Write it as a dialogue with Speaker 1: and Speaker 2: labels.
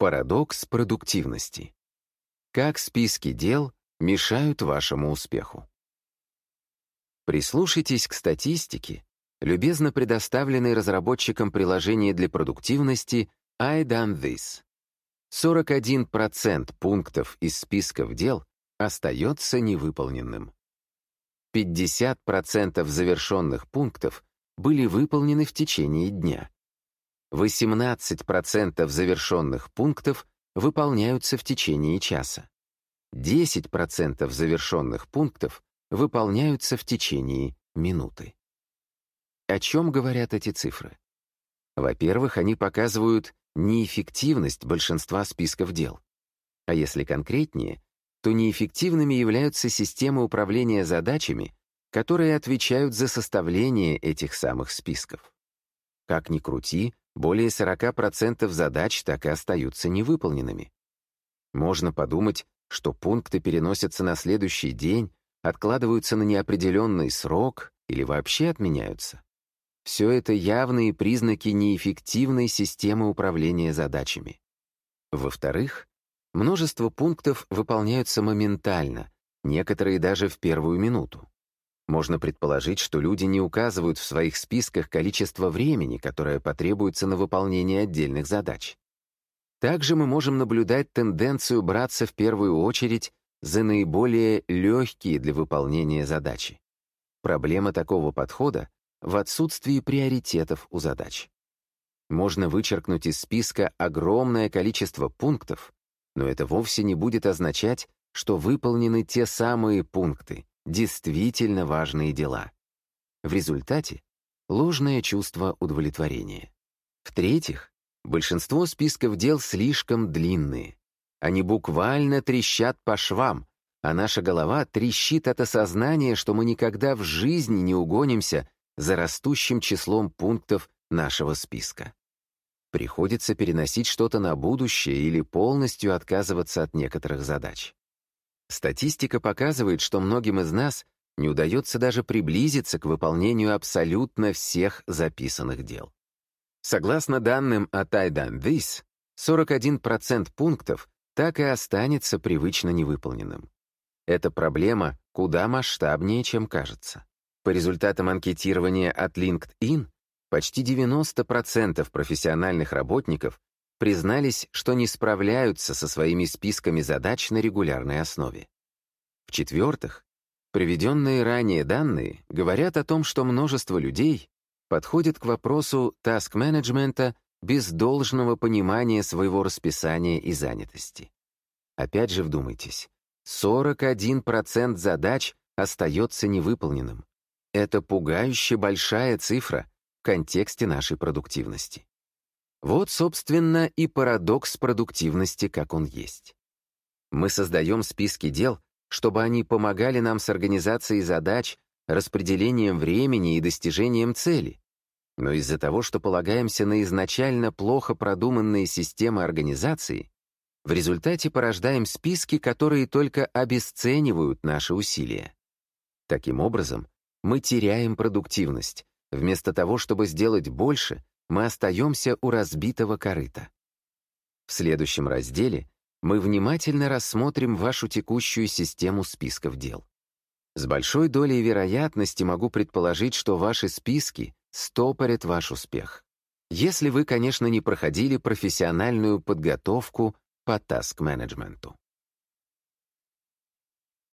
Speaker 1: Парадокс продуктивности. Как списки дел мешают вашему успеху? Прислушайтесь к статистике, любезно предоставленной разработчикам приложения для продуктивности I Done This. 41% пунктов из списков дел остается невыполненным. 50% завершенных пунктов были выполнены в течение дня. 18% завершенных пунктов выполняются в течение часа. 10% завершенных пунктов выполняются в течение минуты. О чем говорят эти цифры? Во-первых, они показывают неэффективность большинства списков дел. А если конкретнее, то неэффективными являются системы управления задачами, которые отвечают за составление этих самых списков. Как ни крути, более 40% задач так и остаются невыполненными. Можно подумать, что пункты переносятся на следующий день, откладываются на неопределенный срок или вообще отменяются. Все это явные признаки неэффективной системы управления задачами. Во-вторых, множество пунктов выполняются моментально, некоторые даже в первую минуту. Можно предположить, что люди не указывают в своих списках количество времени, которое потребуется на выполнение отдельных задач. Также мы можем наблюдать тенденцию браться в первую очередь за наиболее легкие для выполнения задачи. Проблема такого подхода в отсутствии приоритетов у задач. Можно вычеркнуть из списка огромное количество пунктов, но это вовсе не будет означать, что выполнены те самые пункты, действительно важные дела. В результате — ложное чувство удовлетворения. В-третьих, большинство списков дел слишком длинные. Они буквально трещат по швам, а наша голова трещит от осознания, что мы никогда в жизни не угонимся за растущим числом пунктов нашего списка. Приходится переносить что-то на будущее или полностью отказываться от некоторых задач. Статистика показывает, что многим из нас не удается даже приблизиться к выполнению абсолютно всех записанных дел. Согласно данным от I Done This, 41% пунктов так и останется привычно невыполненным. Эта проблема куда масштабнее, чем кажется. По результатам анкетирования от LinkedIn, почти 90% профессиональных работников признались, что не справляются со своими списками задач на регулярной основе. В-четвертых, приведенные ранее данные говорят о том, что множество людей подходит к вопросу таск-менеджмента без должного понимания своего расписания и занятости. Опять же вдумайтесь, 41% задач остается невыполненным. Это пугающе большая цифра в контексте нашей продуктивности. Вот, собственно, и парадокс продуктивности, как он есть. Мы создаем списки дел, чтобы они помогали нам с организацией задач, распределением времени и достижением цели. Но из-за того, что полагаемся на изначально плохо продуманные системы организации, в результате порождаем списки, которые только обесценивают наши усилия. Таким образом, мы теряем продуктивность. Вместо того, чтобы сделать больше, мы остаемся у разбитого корыта. В следующем разделе мы внимательно рассмотрим вашу текущую систему списков дел. С большой долей вероятности могу предположить, что ваши списки стопорят ваш успех. Если вы, конечно, не проходили профессиональную подготовку по таск-менеджменту.